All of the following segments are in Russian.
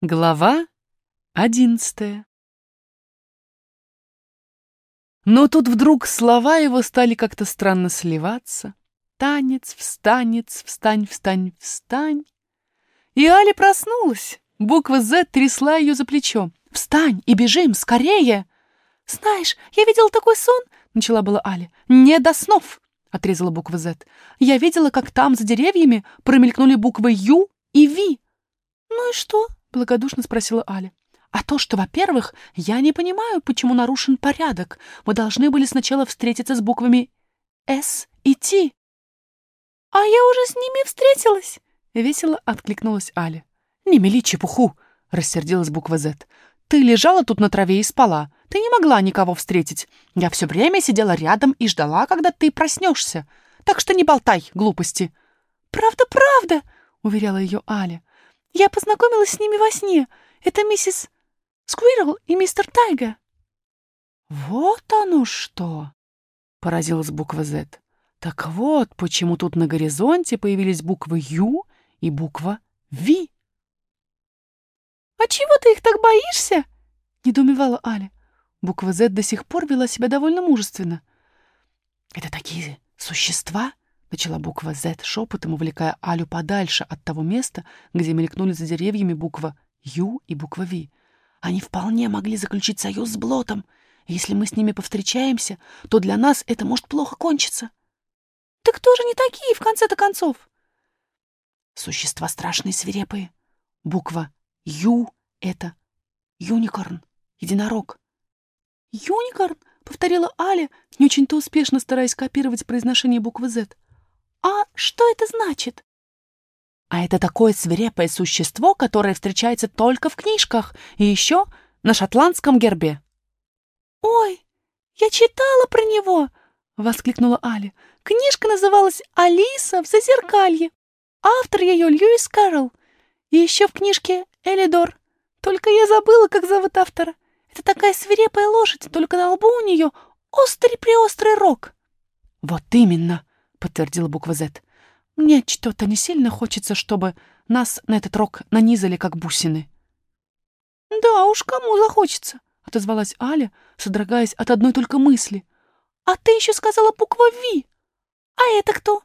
Глава одиннадцатая Но тут вдруг слова его стали как-то странно сливаться. Танец, встанец, встань, встань, встань. И Аля проснулась. Буква «З» трясла ее за плечо. «Встань и бежим, скорее!» «Знаешь, я видела такой сон!» — начала была Аля. «Не до снов!» — отрезала буква «З». «Я видела, как там, за деревьями, промелькнули буквы «Ю» и «Ви». «Ну и что?» — благодушно спросила Аля. «А то, что, во-первых, я не понимаю, почему нарушен порядок. Мы должны были сначала встретиться с буквами «С» и «Т». «А я уже с ними встретилась!» — весело откликнулась Аля. «Не мели чепуху!» — рассердилась буква «З». «Ты лежала тут на траве и спала. Ты не могла никого встретить. Я все время сидела рядом и ждала, когда ты проснешься. Так что не болтай глупости». «Правда, правда!» — уверяла ее Аля. Я познакомилась с ними во сне. Это миссис Сквирл и мистер Тайга. Вот оно что! Поразилась буква Z. Так вот, почему тут на горизонте появились буквы Ю и буква Ви. «А чего ты их так боишься?» — недоумевала Аля. Буква Z до сих пор вела себя довольно мужественно. «Это такие существа, — начала буква «З» шепотом, увлекая Алю подальше от того места, где мелькнули за деревьями буква «Ю» и буква «Ви». Они вполне могли заключить союз с Блотом. если мы с ними повстречаемся, то для нас это может плохо кончиться. Так кто же не такие, в конце-то концов? Существа страшные свирепые. Буква «Ю» — это юникорн, единорог. «Юникорн?» — повторила Аля, не очень-то успешно стараясь копировать произношение буквы «З». «А что это значит?» «А это такое свирепое существо, которое встречается только в книжках и еще на шотландском гербе». «Ой, я читала про него!» — воскликнула Аля. «Книжка называлась «Алиса в зазеркалье». Автор ее Льюис Кэрролл. И еще в книжке Элидор. Только я забыла, как зовут автора. Это такая свирепая лошадь, только на лбу у нее острый-приострый рог». «Вот именно!» — подтвердила буква «З». «Мне что-то не сильно хочется, чтобы нас на этот рог нанизали, как бусины». «Да уж, кому захочется», — отозвалась Аля, содрогаясь от одной только мысли. «А ты еще сказала буква «Ви». А это кто?»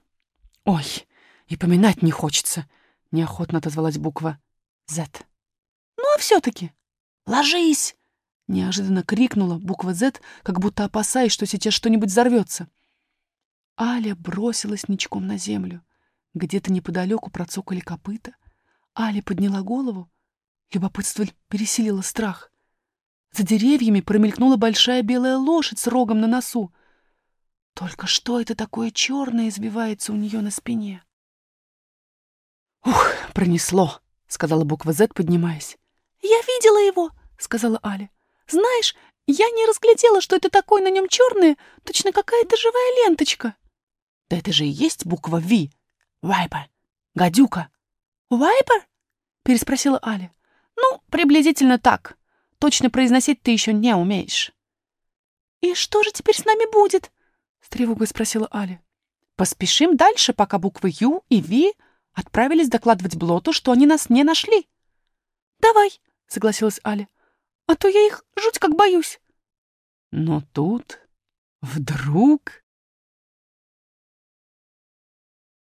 «Ой, и поминать не хочется», — неохотно отозвалась буква «З». «Ну, а все-таки...» «Ложись!» — неожиданно крикнула буква «З», как будто опасаясь, что сейчас что-нибудь взорвется. Аля бросилась ничком на землю. Где-то неподалеку процокали копыта. Аля подняла голову. Любопытство пересилило страх. За деревьями промелькнула большая белая лошадь с рогом на носу. Только что это такое черное избивается у нее на спине? «Ух, пронесло!» — сказала буква «З», поднимаясь. «Я видела его!» — сказала Аля. «Знаешь, я не разглядела, что это такое на нем черное, точно какая-то живая ленточка». Да это же и есть буква «Ви». Вайпер. Гадюка. Вайпер? Переспросила Аля. Ну, приблизительно так. Точно произносить ты еще не умеешь. И что же теперь с нами будет? С тревогой спросила Аля. Поспешим дальше, пока буквы «Ю» и «Ви» отправились докладывать Блоту, что они нас не нашли. Давай, согласилась Аля. А то я их жуть как боюсь. Но тут вдруг...